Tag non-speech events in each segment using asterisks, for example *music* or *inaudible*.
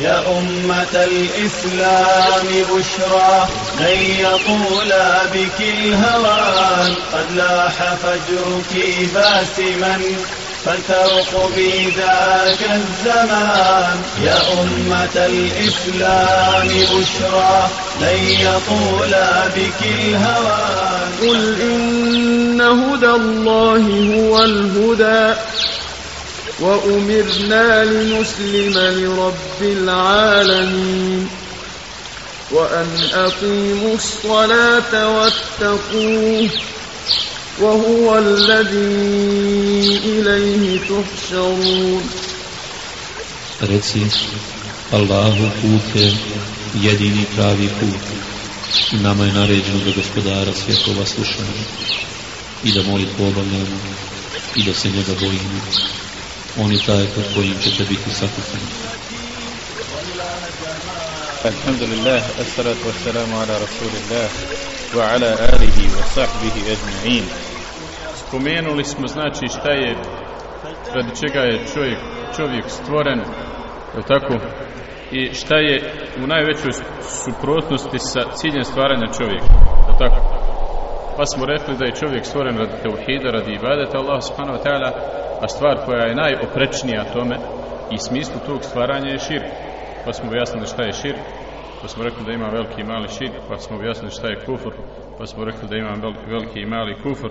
يا أمة الإسلام بشرى لن يطول بك الهوان قد لاح فجرك باسما فلترقبي ذاك الزمان. يا أمة الإسلام بشرى لن يطول بك الهوان قل إن هدى الله هو الهدى. وأمرنا لنسلم لرب العالمين وأن أقيموا الصلاة واتقوه وهو الذي إليه تحشرون. الله كوته يديني كاوي كوته نما ينارجنا بغسدار سيكو وسلشان إذا مولي قوبا لنا إذا سنجد بوينا On je taj pod kojim ćete biti sakupljeni. Alhamdulillah, assalatu wassalamu ala rasulillah wa ala alihi wa sahbihi ajma'in. Spomenuli smo znači šta je, radi čega je čovjek, čovjek stvoren, je tako? I šta je u najvećoj suprotnosti sa ciljem stvaranja čovjeka, je tako? Pa smo rekli da je čovjek stvoren radi tauhida, radi ibadeta Allah subhanahu wa ta'ala, a stvar koja je najoprečnija tome i smislu tog stvaranja je širk. Pa smo objasnili šta je širk pa smo rekli da ima veliki i mali širk pa smo objasnili šta je kufur pa smo rekli da ima veliki i mali kufur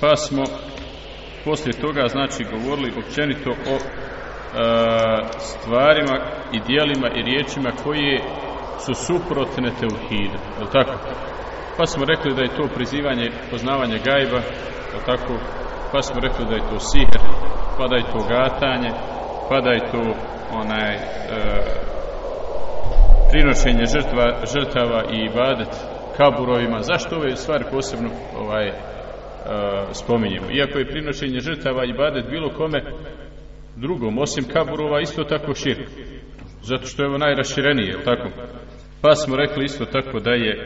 pa smo poslije toga znači govorili općenito o e, stvarima i dijelima i riječima koje su suprotne teuhida je tako? Pa smo rekli da je to prizivanje poznavanje gajba je tako pa smo rekli da je to sihr pa da je to gatanje pa da je to onaj e, prinošenje žrtva, žrtava i ibadet kaburovima. Zašto ove stvari posebno ovaj e, spominjemo? Iako je prinošenje žrtava i ibadet bilo kome drugom osim kaburova isto tako širk. Zato što je ovo najraširenije tako? Pa smo rekli isto tako da je e,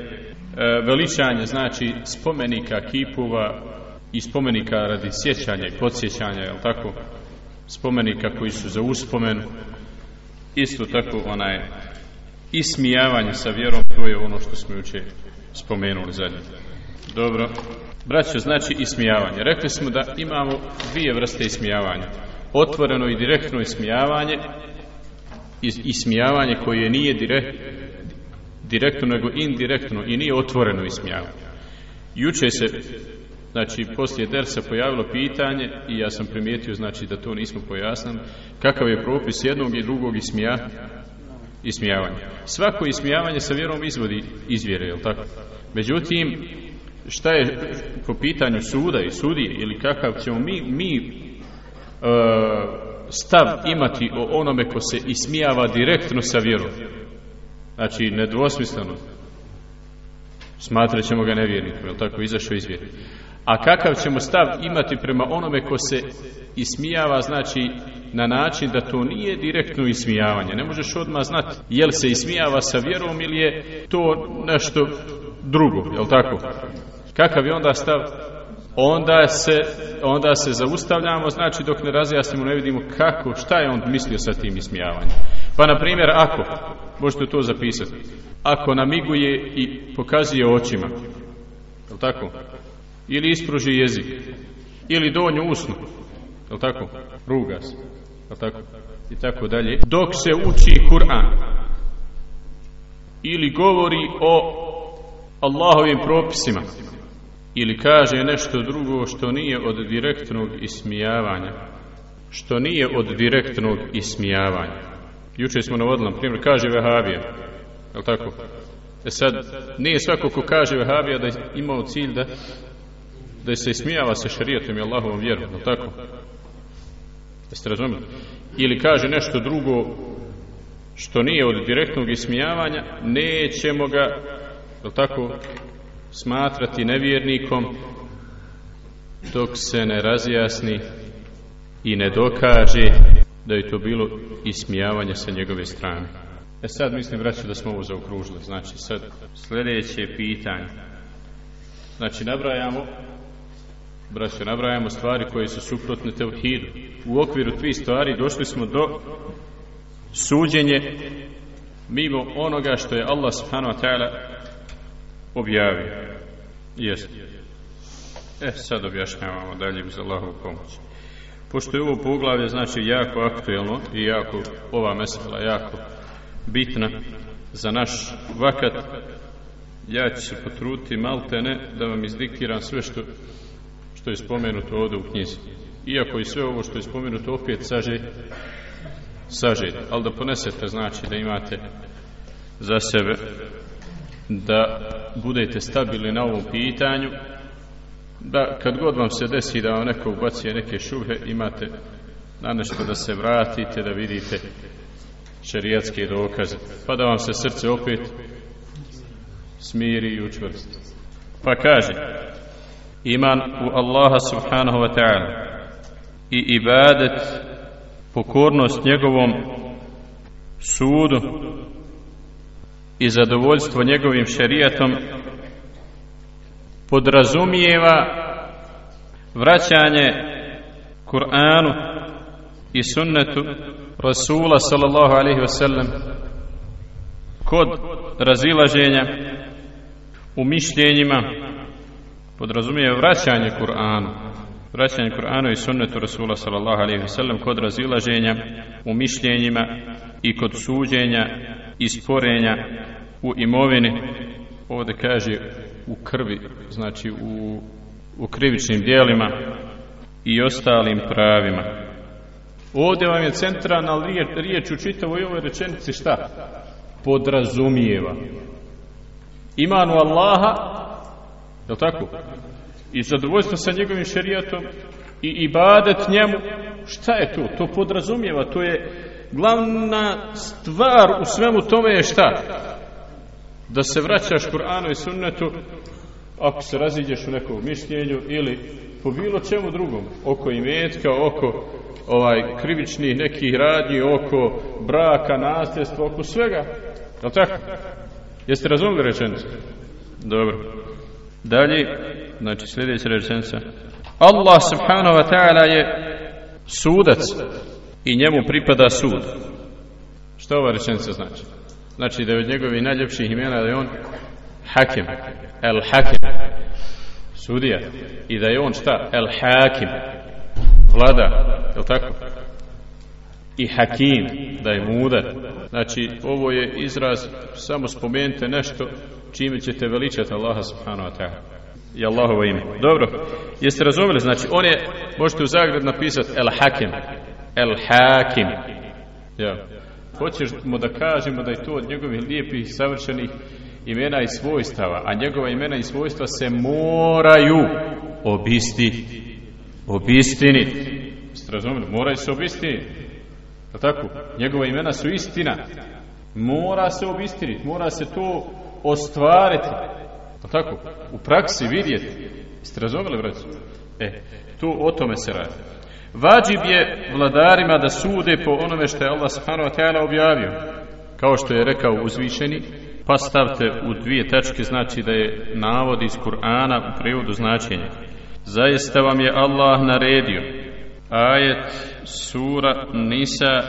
veličanje znači spomenika kipova i spomenika radi sjećanja i podsjećanja jel tako? Spomenika koji su za uspomenu. Isto tako onaj ismijavanje sa vjerom to je ono što smo juče spomenuli zadnje. Dobro. Braćo znači ismijavanje. Rekli smo da imamo dvije vrste ismijavanja. Otvoreno i direktno ismijavanje ismijavanje koje nije direkt, direktno nego indirektno i nije otvoreno ismijavanje. Juče se znači poslije dersa pojavilo pitanje i ja sam primijetio znači da to nismo pojasnili kakav je propis jednog i drugog ismija, ismijavanja. Svako ismijavanje sa vjerom izvodi izvjere jel tako? Međutim šta je po pitanju suda i sudije ili kakav ćemo mi mi e, stav imati o onome ko se ismijava direktno sa vjerom? Znači nedvosmisleno. Smatrat ćemo ga nevjernikom jel tako? Izašao iz a kakav ćemo stav imati prema onome ko se ismijava znači na način da to nije direktno ismijavanje. Ne možeš odmah znati jel se ismijava sa vjerom ili je to nešto drugo jel tako? Kakav je onda stav? Onda se, onda se zaustavljamo znači dok ne razjasnimo ne vidimo kako, šta je on mislio sa tim ismijavanjem. Pa na primjer ako možete to zapisati ako namiguje i pokazuje očima je tako ili ispruži jezik. Ili donju usnu. Je tako? Ruga se. Je tako? I tako dalje. Dok se uči Kur'an. Ili govori o Allahovim propisima. Ili kaže nešto drugo što nije od direktnog ismijavanja. Što nije od direktnog ismijavanja. Juče smo navodili na primjer kaže Vehavija. Je tako? E sad nije svako ko kaže Vehavija da je imao cilj da da se ismijava sa šarijetom i Allahovom vjerom je tako jeste razumeli ili kaže nešto drugo što nije od direktnog ismijavanja nećemo ga je tako smatrati nevjernikom dok se ne razjasni i ne dokaže da je to bilo ismijavanje sa njegove strane. E sad mislim vraću da smo ovo zaokružili. Znači sad sljedeće pitanje. Znači nabrajamo braćo, nabrajamo stvari koje su suprotne tevhidu. U okviru tvih stvari došli smo do suđenje mimo onoga što je Allah subhanahu wa ta'ala objavio. Jeste. E, sad objašnjavamo dalje uz Allahovu pomoć. Pošto je ovo poglavlje znači jako aktuelno i jako, ova mesela jako bitna za naš vakat, ja ću se potruditi malte ne da vam izdiktiram sve što, što je spomenuto ovdje u knjizi. Iako i sve ovo što je spomenuto opet saže, saže, ali da ponesete znači da imate za sebe da budete stabilni na ovom pitanju da kad god vam se desi da vam neko ubacuje neke šuhe imate na nešto da se vratite da vidite šerijatske dokaze pa da vam se srce opet smiri i učvrsti pa kaže iman u Allaha subhanahu wa ta'ala i ibadet pokornost njegovom sudu i zadovoljstvo njegovim šerijatom podrazumijeva vraćanje Kur'anu i sunnetu Rasula sallallahu alaihi wasallam kod razilaženja u mišljenjima podrazumijeva vraćanje Kur'anu. Vraćanje Kur'anu i sunnetu Rasula sallallahu alaihi wasallam kod razilaženja u mišljenjima i kod suđenja i sporenja u imovini. Ovdje kaže u krvi znači u, u krivičnim dijelima i ostalim pravima. Ovdje vam je centralna riječ, riječ u čitavoj ovoj rečenici šta? podrazumijeva. Imanu Allaha je tako? i zadovoljstvo sa njegovim šerijatom i ibadet njemu šta je to? to podrazumijeva to je glavna stvar u svemu tome je šta? Da se vraćaš Kur'anu i sunnetu ako se raziđeš u nekom mišljenju ili po bilo čemu drugom oko imetka, oko ovaj krivičnih nekih radnji oko braka, nasljedstva, oko svega je tako? jeste razumili rečenicu? dobro dalje znači sljedeća rečenica Allah subhanahu wa ta'ala je sudac i njemu pripada sud. Što ova rečenica znači? Znači da je od njegovih najljepših imena da je on hakim, el hakim, sudija. I da je on šta? El hakim, vlada, je tako? I hakim, da je mudar. Znači ovo je izraz, samo spomenite nešto čime ćete veličati Allaha subhanahu wa ta'ala i Allahovo ime. Dobro, jeste razumeli? Znači, on je, možete u zagrad napisati El Hakim, El Hakim. Ja. Hoćemo da kažemo da je to od njegovih lijepih savršenih imena i svojstava, a njegova imena i svojstva se moraju obisti, obistiniti. Ste razumeli? Moraju se obistiniti. Tako? Njegova imena su istina. Mora se obistiniti, mora se to ostvariti. A tako? U praksi vidjeti. Ste razumeli, braću? E, tu o tome se radi. Vađib je vladarima da sude po onome što je Allah subhanahu objavio. Kao što je rekao uzvišeni, pa stavte u dvije tačke, znači da je navod iz Kur'ana u prevodu značenja. Zaista vam je Allah naredio. Ajet sura Nisa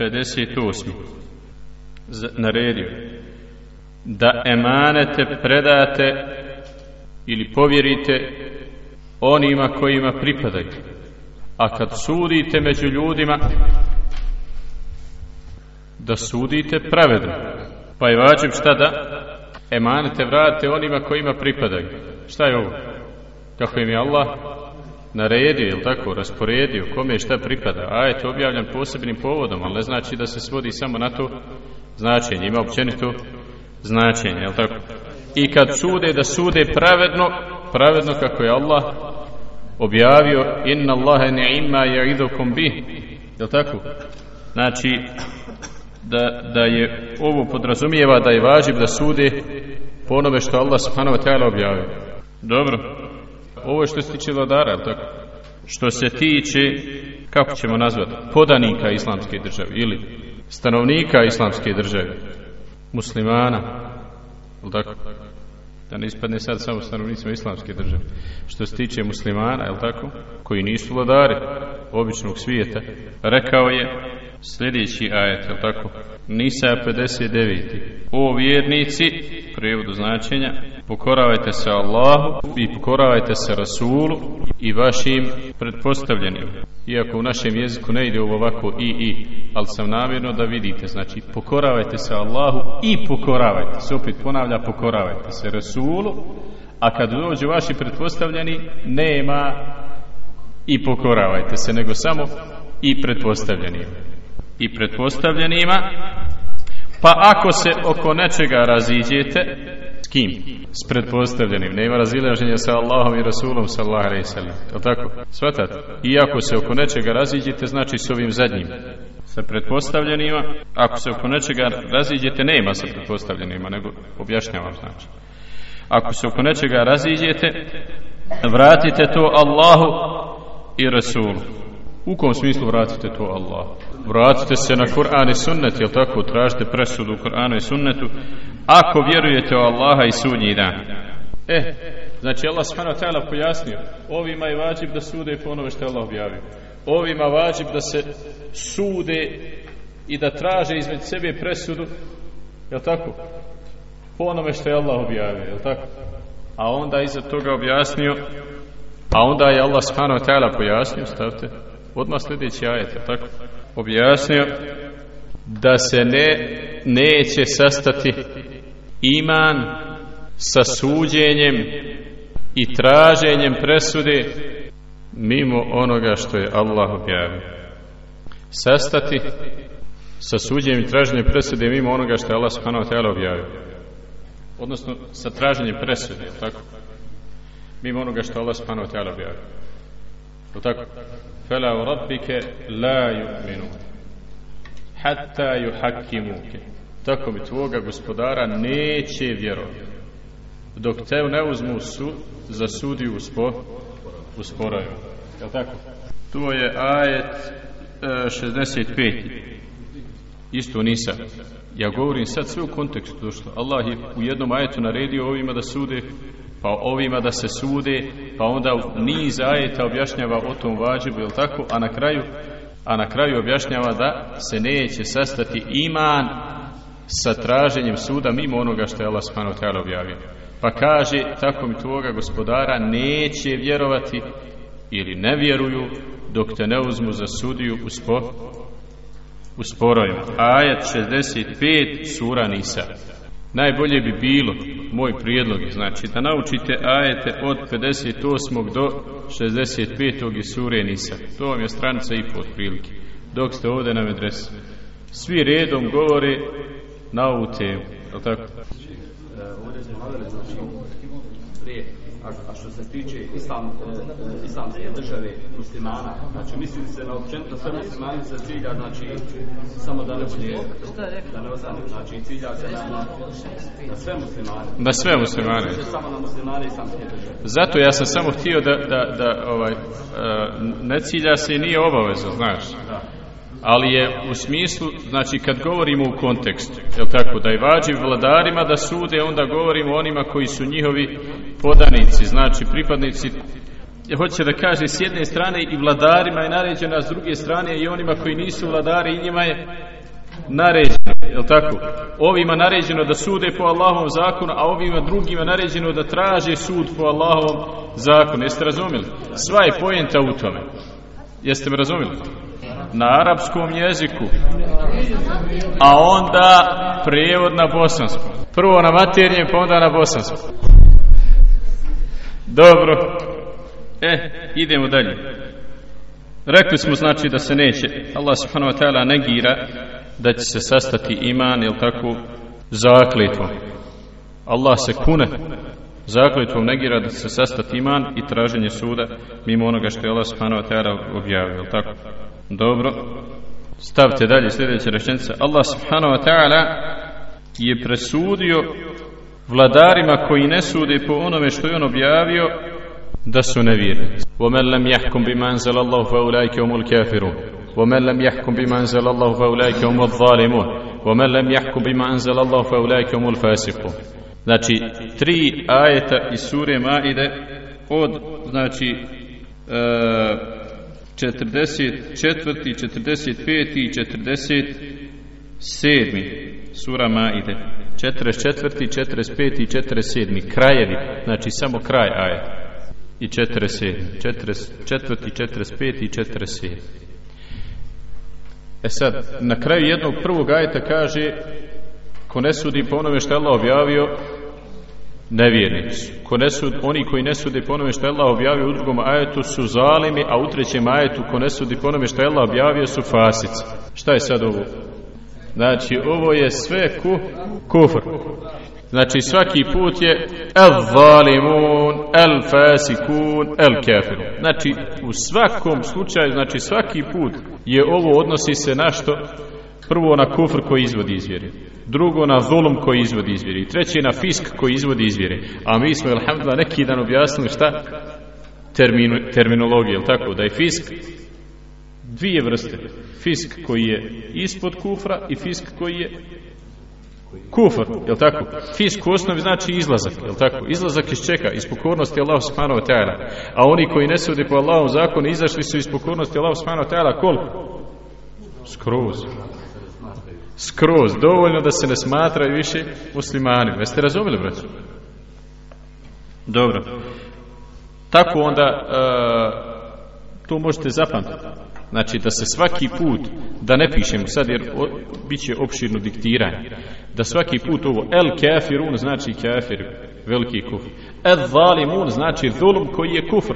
58. Z naredio. Da emanete predate ili povjerite onima kojima pripadaju. A kad sudite među ljudima da sudite pravedno. Pa je vađim šta da emanete vrate onima kojima pripadaju. Šta je ovo? Kako im je Allah naredio ili tako rasporedio kome je šta pripada. A je to objavljan posebnim povodom ali ne znači da se svodi samo na to značenje. Ima općenito značenje jel tako? I kad sude da sude pravedno pravedno kako je Allah objavio inna Allahe ni'imma ya'idukum bih je tako? Znači da, da je ovo podrazumijeva da je važib da sude po onome što Allah subhanahu wa ta'ala objavio. Dobro. Ovo je što se tiče vladara tako? Što se tiče kako ćemo nazvati podanika islamske države ili stanovnika islamske države muslimana tako da ne ispadne sad samo stanovnicima islamske države što se tiče muslimana, je tako koji nisu vladari običnog svijeta rekao je sljedeći ajet, je tako? Nisa 59. O vjernici, prijevodu značenja, pokoravajte se Allahu i pokoravajte se Rasulu i vašim pretpostavljenim. Iako u našem jeziku ne ide ovako i i, ali sam namjerno da vidite, znači pokoravajte se Allahu i pokoravajte se, opet ponavlja pokoravajte se Rasulu, a kad dođu vaši pretpostavljeni, nema i pokoravajte se, nego samo i pretpostavljenima. I pretpostavljenima, pa ako se oko nečega raziđete, s kim? S pretpostavljenim. Nema razilaženja sa Allahom i Rasulom sallallahu sallam. Je tako? Svatate? I ako se oko nečega raziđete, znači s ovim zadnjim. Sa pretpostavljenima, ako se oko nečega raziđete, nema sa pretpostavljenima, nego objašnjavam znači. Ako se oko nečega raziđete, vratite to Allahu i Rasulu. U kom smislu vratite to Allah? Vratite se na Kur'an i sunnet, jel tako? Tražite presudu u Kur'anu i sunnetu. Ako vjerujete u Allaha i sudnji dan. E, znači Allah subhanahu wa ta'ala pojasnio. Ovima je vađib da sude po onome što je Allah objavio. Ovima vađib da se sude i da traže između sebe presudu. Jel tako? Po onome što je Allah objavio. Jel tako? A onda iza toga objasnio a onda je Allah subhanahu wa ta'ala pojasnio, stavite, odmah sljedeći ajet, tako? Objasnio da se ne, neće sastati iman sa suđenjem i traženjem presude mimo onoga što je Allah objavio. Sastati sa suđenjem i traženjem presude mimo onoga što je Allah subhanahu wa ta'ala objavio. Odnosno sa traženjem presude, tako? mimo onoga što Allah subhanahu wa ta'ala objavio. O tako? Fela u rabbike la yu'minu hatta yuhakkimuke. Tako mi tvoga gospodara neće vjerovati. Dok te ne uzmu su, za sudiju u, spo, u sporaju. Je tako? To je ajet e, 65. Isto nisa. Ja govorim sad sve u kontekstu što Allah je u jednom ajetu naredio ovima da sude pa ovima da se sude, pa onda niz ajeta objašnjava o tom vađibu, jel tako, a na kraju a na kraju objašnjava da se neće sastati iman sa traženjem suda mimo onoga što je Allah subhanahu objavio. Pa kaže, tako mi tvoga gospodara neće vjerovati ili ne vjeruju dok te ne uzmu za sudiju u, spo, u sporojima. Ajet 65 sura Nisa. Najbolje bi bilo, moj prijedlog je, znači da naučite ajete od 58. do 65. iz sure Nisa. To vam je stranica i po otprilike. Dok ste ovdje na medresu. Svi redom govore na ovu temu. Je tako? Prije a, što se tiče islam, e, islamske države muslimana, znači misli se na općenito sve muslimani se cilja, znači samo da ne bude, da ne ostane, znači cilja se na, na, sve muslimane. Na sve muslimane. Ne samo na muslimane islamske države. Zato ja sam samo htio da, da, da ovaj, uh, ne cilja se i nije obavezno, znaš. Da. Ali je u smislu, znači kad govorimo u kontekstu, je tako, da je vađi vladarima da sude, onda govorimo onima koji su njihovi podanici, znači pripadnici hoće da kaže s jedne strane i vladarima je naređeno, a s druge strane i onima koji nisu vladari i njima je naređeno, je tako? Ovima naređeno da sude po Allahovom zakonu, a ovima drugima naređeno da traže sud po Allahovom zakonu. Jeste razumjeli? Sva je pojenta u tome. Jeste me razumjeli? Na arapskom jeziku. A onda prijevod na bosanskom. Prvo na maternjem, pa onda na bosanskom. Dobro. E, idemo dalje. Rekli smo znači da se neće. Allah subhanahu wa ta'ala negira da će se sastati iman, jel tako, zakljetvom. Allah se kune zakljetvom negira da će se sastati iman i traženje suda mimo onoga što je Allah subhanahu wa ta'ala objavio, jel tako? Dobro. Stavite dalje sljedeća rečenica. Allah subhanahu wa ta'ala je presudio vladarima koji ne sude po onome što je on objavio da su nevjernici. وَمَنْ لَمْ يَحْكُمْ بِمَا أَنزَلَ اللَّهُ فَأُولَٰئِكَ هُمُ الْكَافِرُونَ وَمَنْ لَمْ يَحْكُمْ بِمَا أَنزَلَ اللَّهُ فَأُولَٰئِكَ هُمُ الظَّالِمُونَ وَمَنْ لَمْ يَحْكُمْ بِمَا أَنزَلَ اللَّهُ فَأُولَٰئِكَ هُمُ الْفَاسِقُونَ Znači, tri ajeta iz sure Maide od, znači, e, 44. 45. i 47. Sura Maide. 44. 45. i 47. Krajevi. Znači samo kraj aja. I 47. 44. 45. i 47. E sad, na kraju jednog prvog ajeta kaže ko ne sudi po onome što je Allah objavio nevjernici. Ko ne sudi, oni koji ne sudi po što je Allah objavio u drugom ajetu su zalimi, a u trećem ajetu ko ne sudi po što je Allah objavio su fasici. Šta je sad ovo? Znači, ovo je sve ku, kufr. Znači, svaki put je el zalimun, el fasikun, el kafirun. Znači, u svakom slučaju, znači svaki put je ovo odnosi se na što? Prvo na kufr koji izvodi izvjeri. Drugo na zulum koji izvodi izvjeri. I treće na fisk koji izvodi izvjeri. A mi smo, alhamdulillah, neki dan objasnili šta? Terminu, terminologiju, jel tako? Da je fisk dvije vrste. Fisk koji je ispod kufra i fisk koji je kufr, jel tako? Fisk u osnovi znači izlazak, jel tako? Izlazak iz čeka, iz pokornosti Allah subhanahu ta'ala. A oni koji ne sudi po Allahom zakonu izašli su iz pokornosti Allah subhanahu wa ta'ala koliko? Skroz. Skroz. Dovoljno da se ne smatraju više muslimanima. Jeste razumeli, braću? Dobro. Tako onda uh, to možete zapamtiti. Znači da se svaki put, da ne pišemo sad jer o, bit će opširno diktiranje, da svaki put ovo el kafirun znači kafir, veliki kufr. El zalimun znači zulum koji je kufr.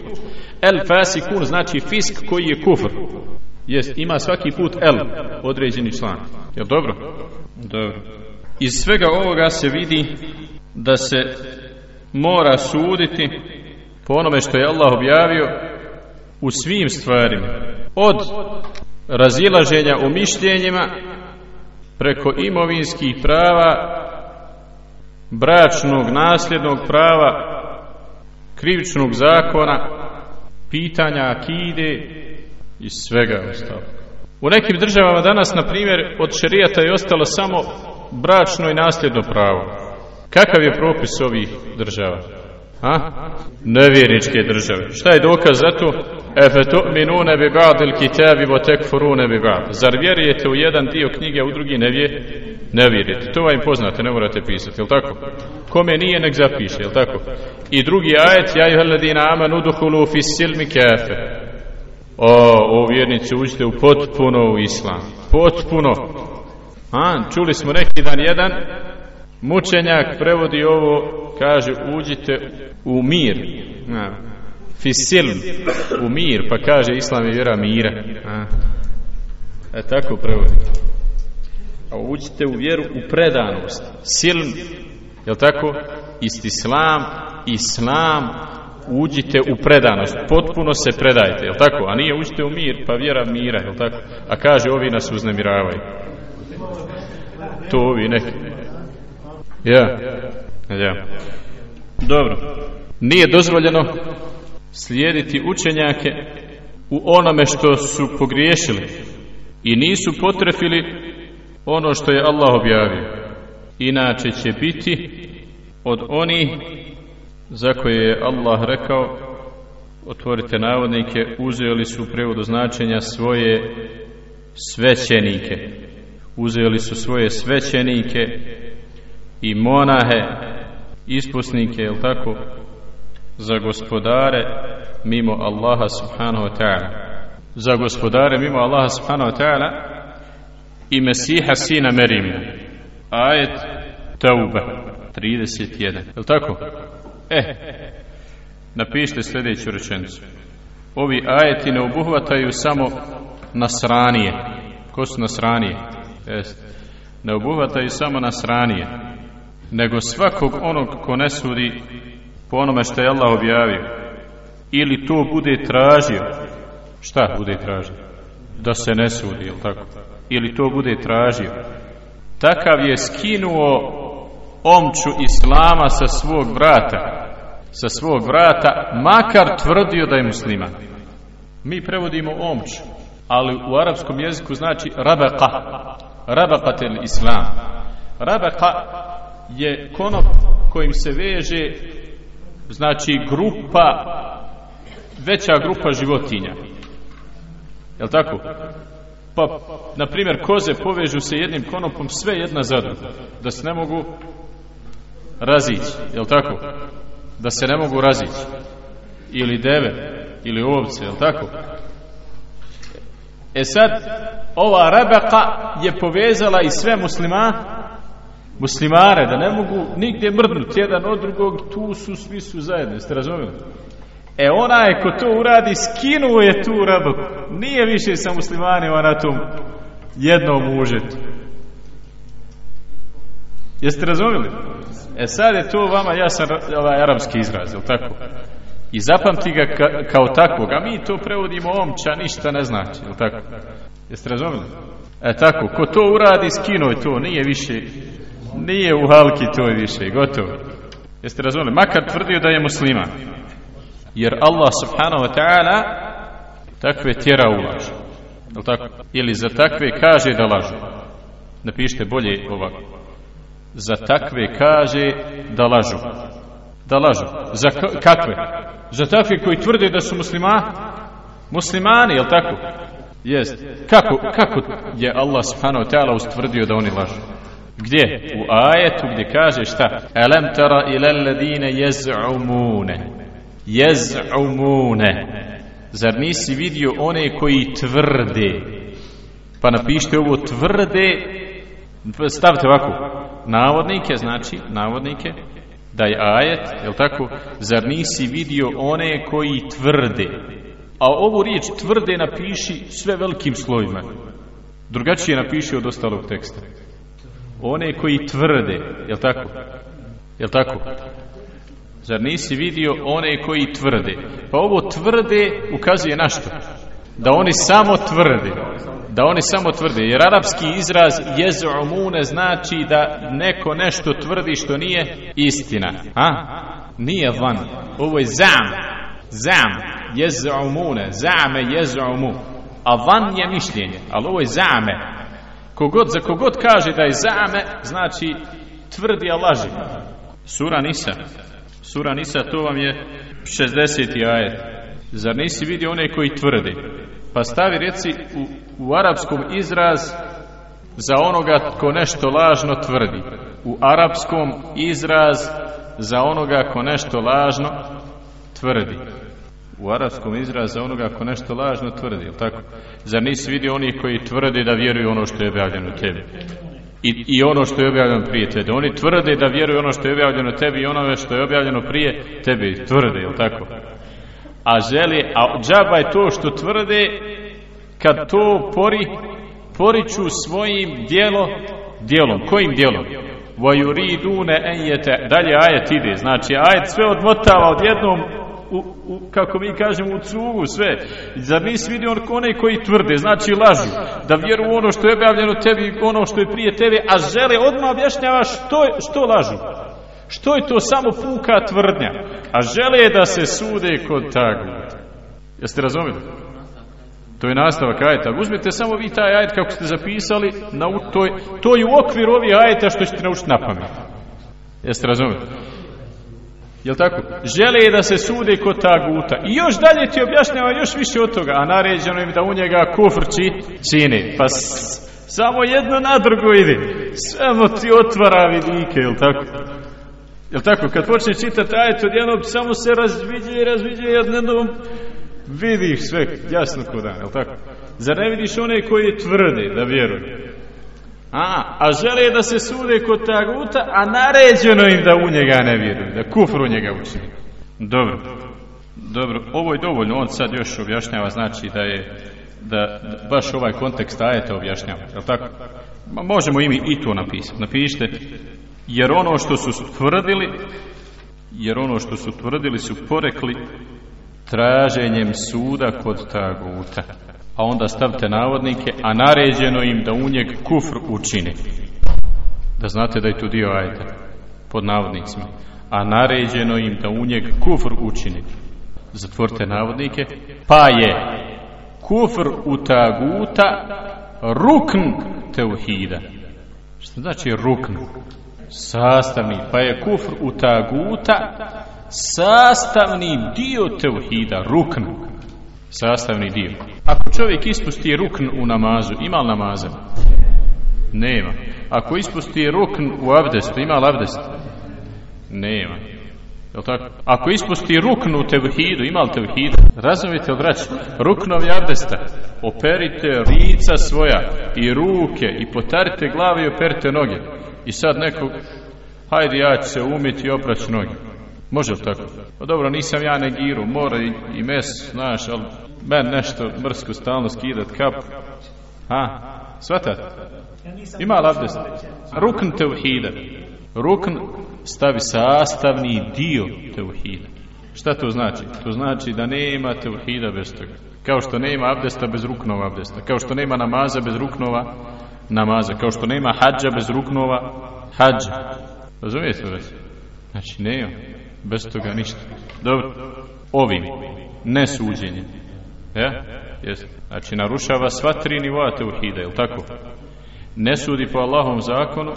El fasikun znači fisk koji je kufr. Jest, ima svaki put el, određeni član. Jel dobro? Dobro. Iz svega ovoga se vidi da se mora suditi po onome što je Allah objavio u svim stvarima od razilaženja u mišljenjima preko imovinskih prava bračnog nasljednog prava krivičnog zakona pitanja akide i svega ostalo u nekim državama danas na primjer od šerijata je ostalo samo bračno i nasljedno pravo kakav je propis ovih država a? nevjerničke države šta je dokaz za to Efe bi ba'dil kitabi wa tekfurune bi ba'd. Zar vjerujete u jedan dio knjige, a u drugi ne, vje, ne vjerujete? To vam poznate, ne morate pisati, jel tako? Kome nije, nek zapiše, jel tako? I drugi ajet, ja juhel ladina aman uduhulu fi silmi kafe. O, o vjernici, uđite u potpuno u islam. Potpuno. A, čuli smo neki dan jedan mučenjak prevodi ovo, kaže, uđite u mir. Na, fisilm u mir pa kaže islam je vjera mira a, e tako prevodi a uđite u vjeru u predanost silm je tako istislam islam uđite u predanost. Potpuno se predajte je tako? A nije uđite u mir pa vjera mira je tako? A kaže ovi nas uznemiravaju. To ovi neki ja. Ja. Dobro. Nije dozvoljeno slijediti učenjake u onome što su pogriješili i nisu potrefili ono što je Allah objavio. Inače će biti od onih za koje je Allah rekao otvorite navodnike uzeli su u prevodu značenja svoje svećenike. Uzeli su svoje svećenike i monahe ispusnike, je tako za gospodare mimo Allaha subhanahu wa ta'ala. Za gospodare mimo Allaha subhanahu wa ta'ala i Mesiha sina Merima ajet Tauba 31 je tako? Eh napišite sljedeću rečenicu. Ovi ajeti ne obuhvataju samo nasranije. Ko su nasranije? Jest. ne obuhvataju samo nasranije nego svakog onog ko ne sudi po onome što je Allah objavio. Ili to bude tražio. Šta bude tražio? Da se ne sudi ili tako? Ili to bude tražio. Takav je skinuo omču islama sa svog vrata sa svog vrata makar tvrdio da je musliman mi prevodimo omču ali u arapskom jeziku znači rabaka rabakatel islam rabaka je konop kojim se veže znači grupa veća grupa životinja Jel tako? Pa, na primjer, koze povežu se jednim konopom sve jedna za. Da se ne mogu razići. Jel tako? Da se ne mogu razići. Ili deve, ili ovce, jel tako? E sad, ova rebeka je povezala i sve muslima, muslimare, da ne mogu nigdje mrdnuti jedan od drugog, tu su, svi su zajedno, ste razumjeli? E onaj ko to uradi, skinuo je tu rebeku. Nije više sa muslimanima na tom jednom užetu. Jeste razumjeli? E sad je to vama jasan ovaj arapski izraz, jel tako? I zapamti ga ka, kao takvog, a mi to prevodimo omča, ništa ne znači, jel tako? Jeste razumjeli? E tako, ko to uradi, skinuo je to, nije više, nije u halki to je više, gotovo. Jeste razumjeli? Makar tvrdio da je musliman. Jer Allah subhanahu wa ta'ala takve tjera ulažu. Jel tako? Ili za takve kaže da lažu. Napišite bolje ovako. Za takve kaže da lažu. Da lažu. Za kakve? Za takve koji tvrde da su muslima, muslimani, jel tako? Jest. Kako, kako je Allah subhanahu wa ta'ala ustvrdio da oni lažu? Gdje? U ajetu gdje kaže šta? Alam tara ila alladine jez'umune. Jez'umune. Zar nisi vidio one koji tvrde? Pa napišite ovo tvrde, stavite ovako, navodnike, znači, navodnike, da je ajet, jel tako, zar nisi vidio one koji tvrde? A ovu riječ tvrde napiši sve velikim slovima. Drugačije napiši od ostalog teksta. One koji tvrde, jel tako? Jel tako? Zar nisi vidio one koji tvrde? Pa ovo tvrde ukazuje na što? Da oni samo tvrde. Da oni samo tvrde. Jer arapski izraz jezumune znači da neko nešto tvrdi što nije istina. A? Nije van. Ovo je zam. Zam. Jezumune. Zame jezumu. A van je mišljenje. Ali ovo je zame. Kogod, za kogod kaže da je zame, znači tvrdi a laži. Sura Nisa. Sura Nisa, to vam je 60. ajet. Zar nisi vidio one koji tvrde? Pa stavi reci u, u arapskom izraz za onoga ko nešto lažno tvrdi. U arapskom izraz za onoga ko nešto lažno tvrdi. U arapskom izraz za onoga ko nešto lažno tvrdi, tako? Zar nisi vidio oni koji tvrde da vjeruju ono što je objavljeno tebi? I, I ono što je objavljeno prije tebe. Oni tvrde da vjeruju ono što je objavljeno tebi i onome što je objavljeno prije tebi. Tvrde, jel tako? A želi, a džaba je to što tvrde kad to pori, poriču svojim dijelo, dijelom. Kojim dijelom? Vajuridune enjete. Dalje ajet ide. Znači ajet sve odmotava odjednom u, u, kako mi kažemo, u cugu sve. Zar nisi vidio one koji tvrde, znači lažu, da vjeruju ono što je objavljeno tebi, ono što je prije tebe, a žele odmah objašnjava što, što lažu. Što je to samo puka tvrdnja? A žele da se sude kod taguta. Jeste razumjeli? To je nastavak ajeta. Uzmite samo vi taj ajet kako ste zapisali, na, to, je, to je u okviru ovih ajeta što ćete naučiti na pamet. Jeste razumjeli? Jel tako? Žele da se sude kod taguta. I još dalje ti objašnjava još više od toga. A naređeno im da u njega kufrči čini. Pa samo jedno na drugo ide. Samo ti otvara vidike, jel tako? Jel tako? Kad počne čitati ajet odjednom samo se razviđe i razviđe jednom vidiš sve jasno kod dan, jel tako? Zar ne vidiš one koji tvrde da vjeruju? A, a žele da se sude kod taguta, a naređeno im da u njega ne vjeruju, da kufru njega učini. Dobro. Dobro, ovo je dovoljno, on sad još objašnjava, znači da je da, baš ovaj kontekst ajeta objašnjava, jel tako? Ma, možemo im i to napisati. Napišite, jer ono što su tvrdili, jer ono što su tvrdili su porekli traženjem suda kod taguta a onda stavite navodnike, a naređeno im da u njeg kufr učine. Da znate da je tu dio ajta, pod navodnicima. A naređeno im da u njeg kufr učine. Zatvorite navodnike. Pa je kufr u taguta rukn teuhida. Što znači rukn? Sastavni. Pa je kufr u taguta sastavni dio teuhida, rukn. sastavni dio. Ako čovjek ispusti rukn u namazu, ima li namaza? Nema. Ako ispusti rukn u abdestu, ima li abdest? Nema. Jel tako? Ako ispusti rukn u tevhidu, ima li tevhidu? Razumite li? Ruknovi abdesta. Operite rica svoja i ruke i potarite glave i operite noge. I sad neko, hajde ja ću se umiti i oprać noge. Može li tako? Pa dobro, nisam ja negiru, mora i, i mes, znaš, ali men nešto mrsko stalno skidat kap. Ha? Svatate? Ima li? Rukn tevhida. Rukn stavi sastavni dio tevhida. Šta to znači? To znači da nema tevhida bez toga. Kao što nema abdesta bez ruknova abdesta. Kao što nema namaza bez ruknova namaza. Kao što nema hađa bez ruknova hađa. Razumijete li? Znači nema. Bez toga ništa. Dobro. Ovim. Nesuđenjem. Ja? Jest. Znači narušava sva tri nivoa tevhida. Jel tako? Ne sudi po Allahom zakonu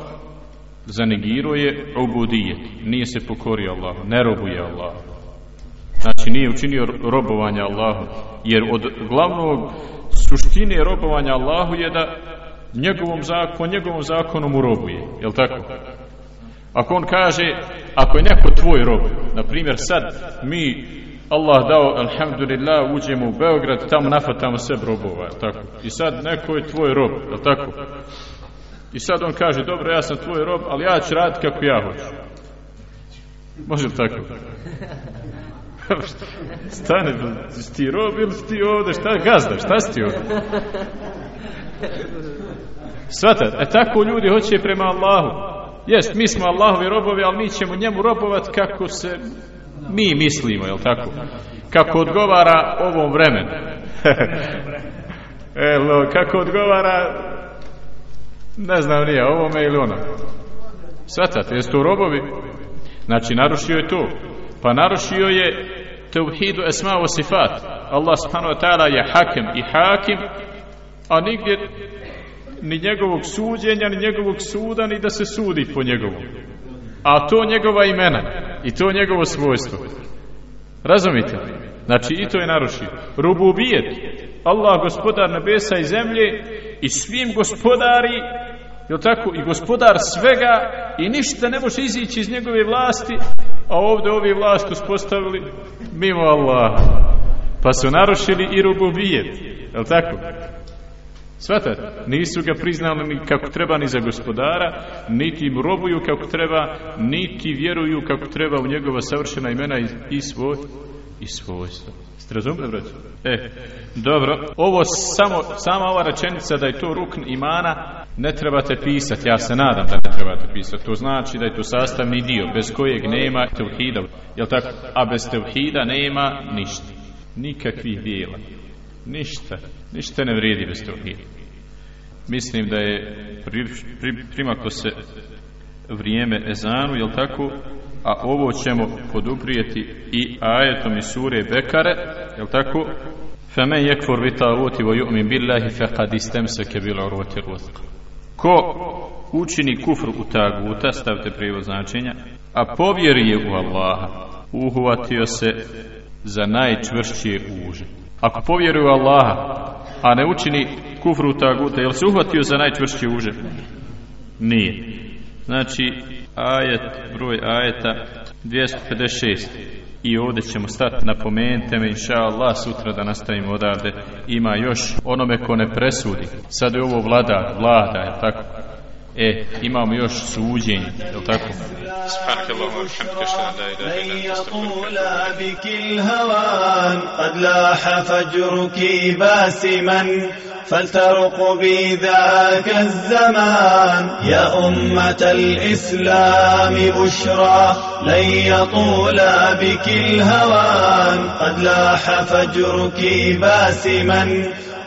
zanegiruje ubudijet. Nije se pokorio Allahu. Ne robuje Allahu. Znači nije učinio robovanje Allahu. Jer od glavnog suštine robovanja Allahu je da njegovom zakonu, njegovom zakonu mu robuje. Jel tako? Ako on kaže, ako je neko tvoj rob, na primjer sad mi Allah dao, alhamdulillah, uđemo u Beograd, tamo nafatamo sve robova, tako. I sad neko je tvoj rob, jel tako? I sad on kaže, dobro, ja sam tvoj rob, ali ja ću raditi kako ja hoću. Može li tako? *laughs* Stane, ti rob ili ti ovdje, šta gazda, šta si ti ovdje? Svata, e tako ljudi hoće prema Allahu. Jest, mi smo Allahovi robovi, ali mi ćemo njemu robovati kako se mi mislimo, jel tako? Kako odgovara ovom vremenu. *laughs* Elo, kako odgovara ne znam nije, ovome ili ono. Svatate, jesu to robovi? Znači, narušio je to. Pa narušio je tevhidu esma o sifat. Allah subhanahu wa ta'ala je hakem i hakim, a nigdje ni njegovog suđenja, ni njegovog suda, ni da se sudi po njegovom. A to njegova imena i to njegovo svojstvo. Razumite? Znači i to je narušio. Rububijet. Allah gospodar nebesa i zemlje i svim gospodari jel tako i gospodar svega i ništa ne može izići iz njegove vlasti a ovdje ovi vlast uspostavili mimo Allaha pa su narušili i rububijet jel tako Svatate, nisu ga priznali ni kako treba ni za gospodara, niti im robuju kako treba, niti vjeruju kako treba u njegova savršena imena i, i svoj i svojstva. Ste razumili, braći? E, dobro. Ovo samo, sama ova rečenica da je to rukn imana ne trebate pisati. Ja se nadam da ne trebate pisati. To znači da je to sastavni dio bez kojeg nema tevhida. Jel tako? A bez tevhida nema ništa. Nikakvih dijela. Ništa, ništa ne vrijedi bez tauhida. Mislim da je pri, pri, primako se vrijeme ezanu, jel tako? A ovo ćemo poduprijeti i ajetom iz sure Bekare, jel tako? Femen yekfur bi taguti wa yu'min billahi faqad istamsaka bil urwati al-wuthqa. Ko učini kufr u taguta, stavite prijevod značenja, a povjeri je u Allaha, uhvatio se za najčvršće uže. Ako povjeruje Allaha, a ne učini kufr u taguta, jel se uhvatio za najčvršće uže? Nije. Znači, ajet, broj ajeta 256 i ovdje ćemo stati napomenite me inša Allah sutra da nastavimo odavde ima još onome ko ne presudi sad je ovo vlada, vlada je tako E, imamo još suđenje, je li tako? سبحانك اللهم وبحمدك اشهد ان لا اله الا انت يطول بك الهوان قد لاح فجرك باسما فلترق بي ذاك الزمان يا أمة الإسلام بشرى لن يطول بك الهوان قد لاح فجرك باسما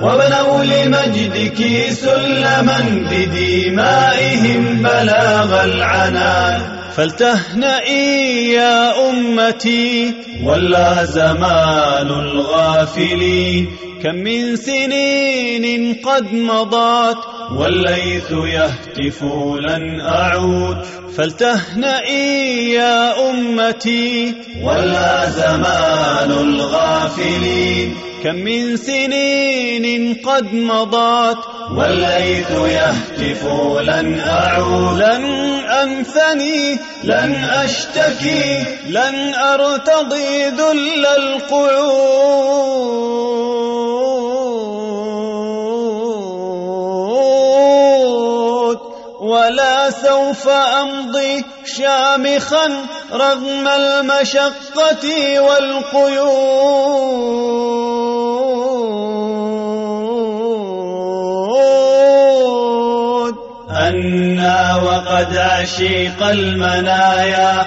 وبنوا لمجدك سلما بدمائهم بلاغ العنان. فلتهنئي يا أمتي. ولا زمان الغافلين كم من سنين قد مضت. والليث يهتف لن أعود. فلتهنئي يا أمتي. ولا زمان الغافلين كم من سنين قد مضت والليث يهتف لن أعود. لن أنثني لن أشتكي لن أرتضي ذل القعود. سوف أمضي شامخا رغم المشقة والقيود. أنا وقد عشيق المنايا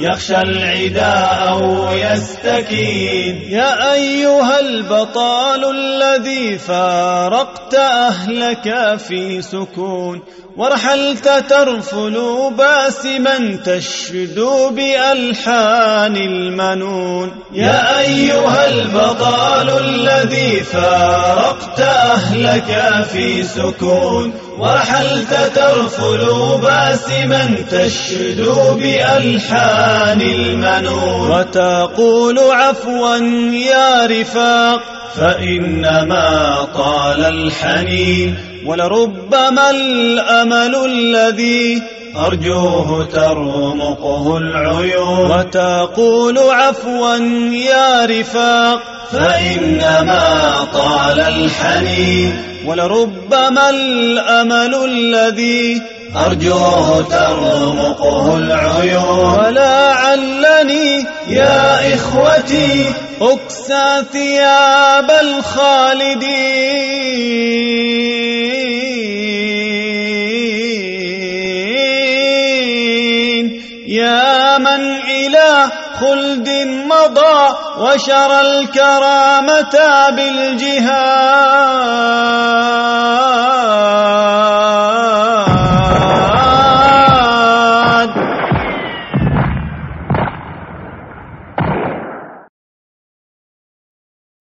يخشى العداء أو يستكين يا أيها البطال الذي فارقت أهلك في سكون ورحلت ترفل باسما تشدو بألحان المنون. يا أيها البطال الذي فارقت أهلك في سكون ورحلت ترفل باسما تشدو بألحان المنون. وتقول عفوا يا رفاق فإنما طال الحنين. ولربما الأمل الذي أرجوه ترمقه العيون. وتقول عفوا يا رفاق فإنما طال الحنين. ولربما الأمل الذي أرجوه ترمقه العيون. ولعلني يا إخوتي أكسى ثياب الخالدين. يا من إلى خلد مضى وشرى الكرامة بالجهاد.